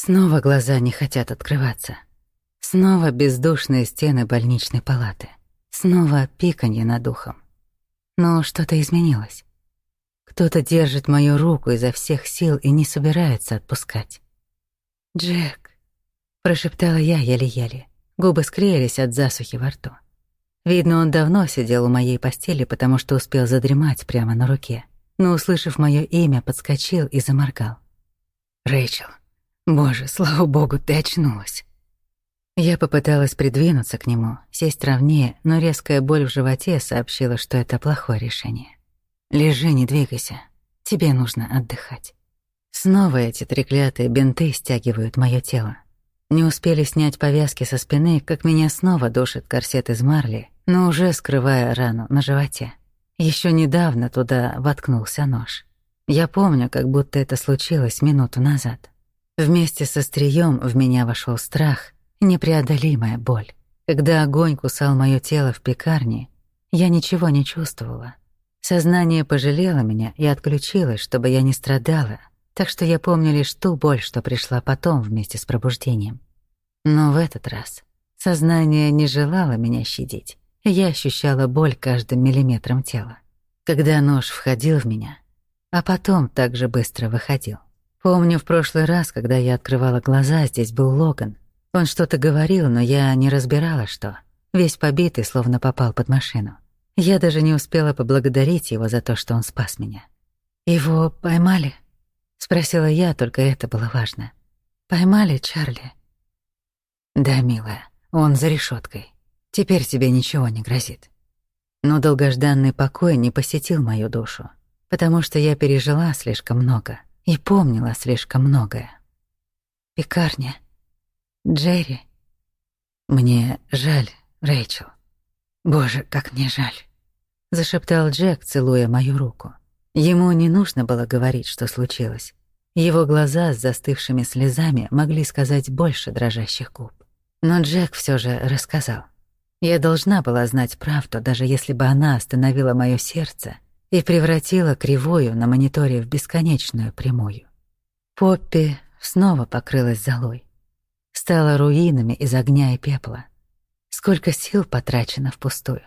Снова глаза не хотят открываться. Снова бездушные стены больничной палаты. Снова пиканье над ухом. Но что-то изменилось. Кто-то держит мою руку изо всех сил и не собирается отпускать. «Джек», — прошептала я еле-еле. Губы склеились от засухи во рту. Видно, он давно сидел у моей постели, потому что успел задремать прямо на руке. Но, услышав мое имя, подскочил и заморгал. «Рэйчел, боже, слава богу, ты очнулась!» Я попыталась придвинуться к нему, сесть ровнее, но резкая боль в животе сообщила, что это плохое решение. «Лежи, не двигайся. Тебе нужно отдыхать». Снова эти треклятые бинты стягивают моё тело. Не успели снять повязки со спины, как меня снова душит корсет из марли, но уже скрывая рану на животе. Ещё недавно туда воткнулся нож. Я помню, как будто это случилось минуту назад. Вместе со стрием в меня вошел страх — Непреодолимая боль. Когда огонь кусал моё тело в пекарне, я ничего не чувствовала. Сознание пожалело меня и отключилось, чтобы я не страдала, так что я помню лишь ту боль, что пришла потом вместе с пробуждением. Но в этот раз сознание не желало меня щадить, я ощущала боль каждым миллиметром тела. Когда нож входил в меня, а потом так же быстро выходил. Помню, в прошлый раз, когда я открывала глаза, здесь был Логан — он что-то говорил, но я не разбирала, что. Весь побитый, словно попал под машину. Я даже не успела поблагодарить его за то, что он спас меня. «Его поймали?» — спросила я, только это было важно. «Поймали, Чарли?» «Да, милая, он за решеткой. Теперь тебе ничего не грозит». Но долгожданный покой не посетил мою душу, потому что я пережила слишком много и помнила слишком многое. «Пекарня», Джерри. Мне жаль, Рэйчел. Боже, как мне жаль. Зашептал Джек, целуя мою руку. Ему не нужно было говорить, что случилось. Его глаза с застывшими слезами могли сказать больше дрожащих губ. Но Джек все же рассказал. Я должна была знать правду, даже если бы она остановила мое сердце и превратила кривую на мониторе в бесконечную прямую. Поппи снова покрылась золой стала руинами из огня и пепла. Сколько сил потрачено впустую.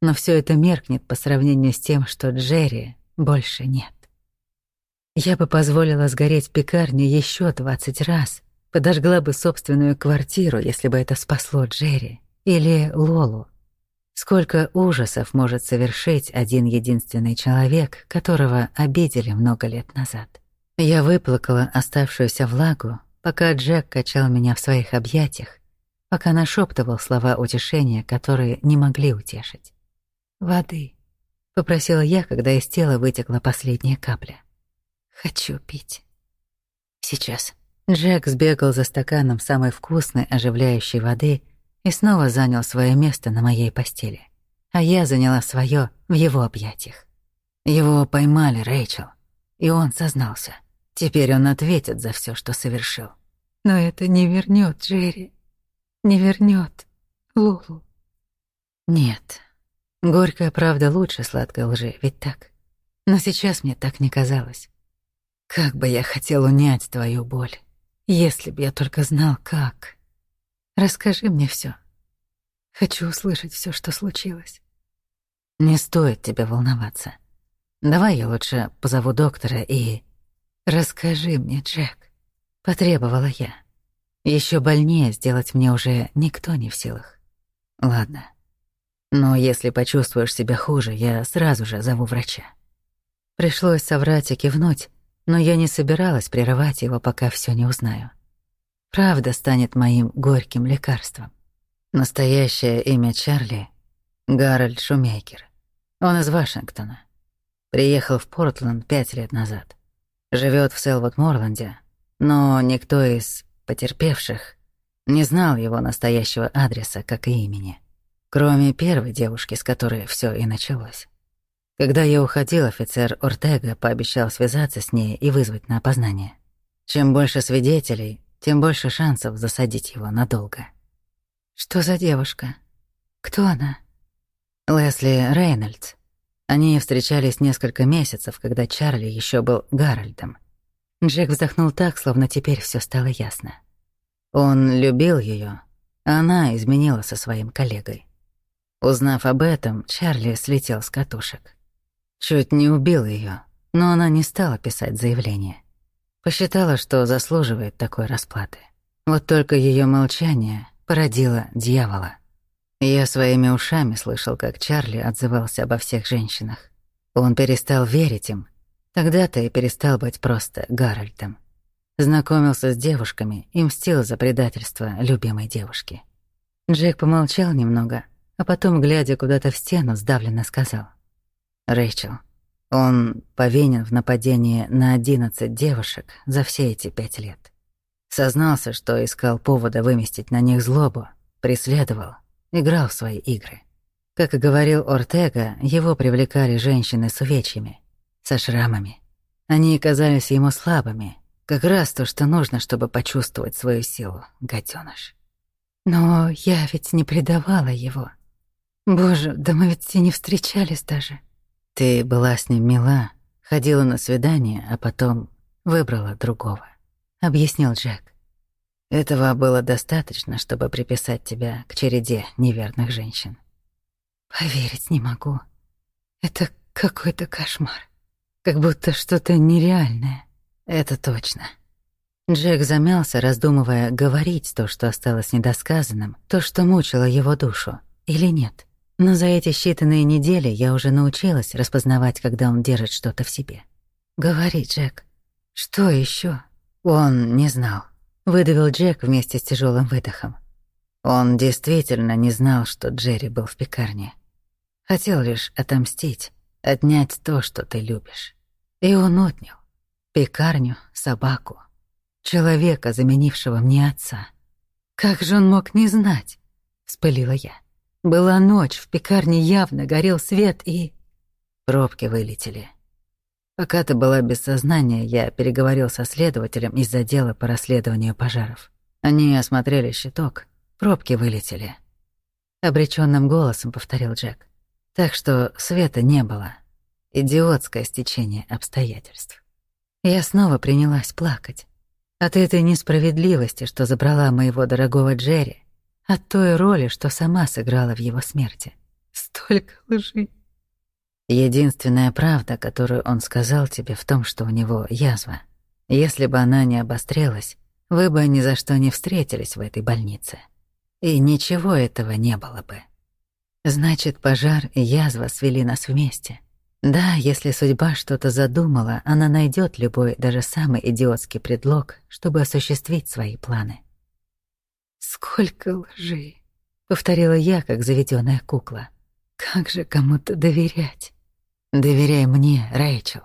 Но все это меркнет по сравнению с тем, что Джерри больше нет. Я бы позволила сгореть пекарню еще двадцать раз, подожгла бы собственную квартиру, если бы это спасло Джерри или Лолу. Сколько ужасов может совершить один единственный человек, которого обидели много лет назад. Я выплакала оставшуюся влагу, пока Джек качал меня в своих объятиях, пока нашептывал слова утешения, которые не могли утешить. «Воды», — попросила я, когда из тела вытекла последняя капля. «Хочу пить». «Сейчас». Джек сбегал за стаканом самой вкусной, оживляющей воды и снова занял свое место на моей постели, а я заняла свое в его объятиях. Его поймали, Рэйчел, и он сознался. Теперь он ответит за все, что совершил. Но это не вернет Джерри. Не вернет Лулу. Нет. Горькая правда лучше сладкой лжи, ведь так? Но сейчас мне так не казалось. Как бы я хотел унять твою боль, если бы я только знал, как. Расскажи мне все. Хочу услышать все, что случилось. Не стоит тебе волноваться. Давай я лучше позову доктора и... Расскажи мне, Джек. Потребовала я. Еще больнее сделать мне уже никто не в силах. Ладно. Но если почувствуешь себя хуже, я сразу же зову врача. Пришлось соврать и кивнуть, но я не собиралась прерывать его, пока все не узнаю. Правда станет моим горьким лекарством. Настоящее имя Чарли — Гарольд Шумейкер. Он из Вашингтона. Приехал в Портленд пять лет назад. Живет в Селвуд-Морленде, но никто из потерпевших не знал его настоящего адреса, как и имени, кроме первой девушки, с которой все и началось. Когда я уходил, офицер Ортега пообещал связаться с ней и вызвать на опознание. Чем больше свидетелей, тем больше шансов засадить его надолго. «Что за девушка? Кто она?» Лесли Рейнольдс. Они встречались несколько месяцев, когда Чарли еще был Гарольдом. Джек вздохнул так, словно теперь все стало ясно. Он любил ее, она изменила со своим коллегой. Узнав об этом, Чарли слетел с катушек. Чуть не убил ее, но она не стала писать заявление. Посчитала, что заслуживает такой расплаты. Вот только ее молчание породило дьявола. Я своими ушами слышал, как Чарли отзывался обо всех женщинах. Он перестал верить им. Тогда-то и перестал быть просто Гарольдом. Знакомился с девушками и мстил за предательство любимой девушки. Джек помолчал немного, а потом, глядя куда-то в стену, сдавленно сказал. «Рэйчел, он повинен в нападении на одиннадцать девушек за все эти пять лет. Сознался, что искал повода выместить на них злобу, преследовал, играл в свои игры. Как и говорил Ортега, его привлекали женщины с увечьями, со шрамами. Они казались ему слабыми, как раз то, что нужно, чтобы почувствовать свою силу, гадёныш. Но я ведь не предавала его. Боже, да мы ведь и не встречались даже. Ты была с ним мила, ходила на свидание, а потом выбрала другого, объяснил Джек. Этого было достаточно, чтобы приписать тебя к череде неверных женщин. Поверить не могу. Это какой-то кошмар. Как будто что-то нереальное. Это точно. Джек замялся, раздумывая, говорить то, что осталось недосказанным, то, что мучило его душу, или нет. Но за эти считанные недели я уже научилась распознавать, когда он держит что-то в себе. «Говори, Джек, что еще? Он не знал. Выдавил Джек вместе с тяжелым выдохом. Он действительно не знал, что Джерри был в пекарне. Хотел лишь отомстить, отнять то, что ты любишь. И он отнял. Пекарню, собаку, человека, заменившего мне отца. Как же он мог не знать? Вспылила я. Была ночь, в пекарне явно горел свет и... Пробки вылетели. Пока ты была без сознания, я переговорил со следователем из отдела по расследованию пожаров. Они осмотрели щиток, пробки вылетели. Обречённым голосом повторил Джек. Так что света не было. Идиотское стечение обстоятельств. Я снова принялась плакать. От этой несправедливости, что забрала моего дорогого Джерри, от той роли, что сама сыграла в его смерти. Столько лжи. Единственная правда, которую он сказал тебе, в том, что у него язва. Если бы она не обострилась, вы бы ни за что не встретились в этой больнице. И ничего этого не было бы. Значит, пожар и язва свели нас вместе. Да, если судьба что-то задумала, она найдет любой, даже самый идиотский предлог, чтобы осуществить свои планы. «Сколько лжи!» — повторила я, как заведенная кукла. «Как же кому-то доверять?» «Доверяй мне, Рэйчел».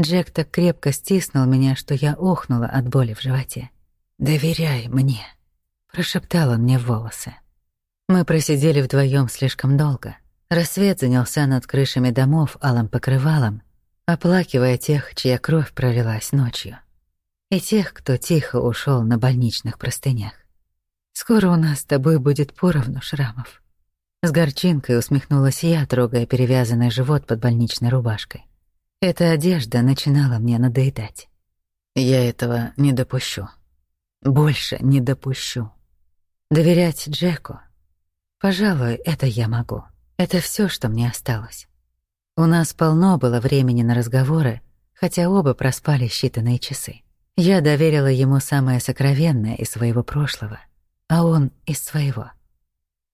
Джек так крепко стиснул меня, что я охнула от боли в животе. «Доверяй мне», — прошептал он мне в волосы. Мы просидели вдвоем слишком долго. Рассвет занялся над крышами домов алым покрывалом, оплакивая тех, чья кровь пролилась ночью, и тех, кто тихо ушел на больничных простынях. Скоро у нас с тобой будет поровну шрамов. С горчинкой усмехнулась я, трогая перевязанный живот под больничной рубашкой. Эта одежда начинала мне надоедать. Я этого не допущу. Больше не допущу. Доверять Джеку? Пожалуй, это я могу. Это все, что мне осталось. У нас полно было времени на разговоры, хотя оба проспали считанные часы. Я доверила ему самое сокровенное из своего прошлого, а он из своего.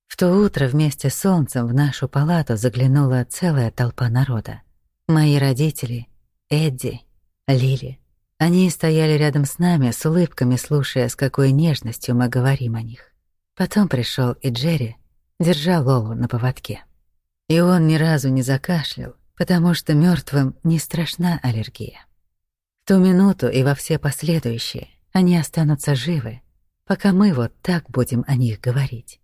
В то утро вместе с солнцем в нашу палату заглянула целая толпа народа. Мои родители, Эдди, Лили. Они стояли рядом с нами с улыбками, слушая, с какой нежностью мы говорим о них. Потом пришел и Джерри, держа Лолу на поводке. И он ни разу не закашлял, потому что мертвым не страшна аллергия. В ту минуту и во все последующие они останутся живы, пока мы вот так будем о них говорить.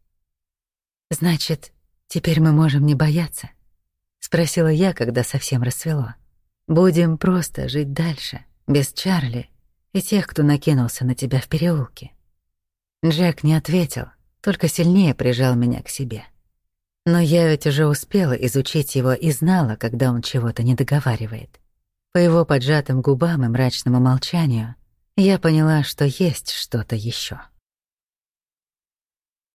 «Значит, теперь мы можем не бояться?» — спросила я, когда совсем рассвело. «Будем просто жить дальше, без Чарли и тех, кто накинулся на тебя в переулке». Джек не ответил, только сильнее прижал меня к себе. Но я ведь уже успела изучить его и знала, когда он чего-то не договаривает. По его поджатым губам и мрачному молчанию я поняла, что есть что-то еще.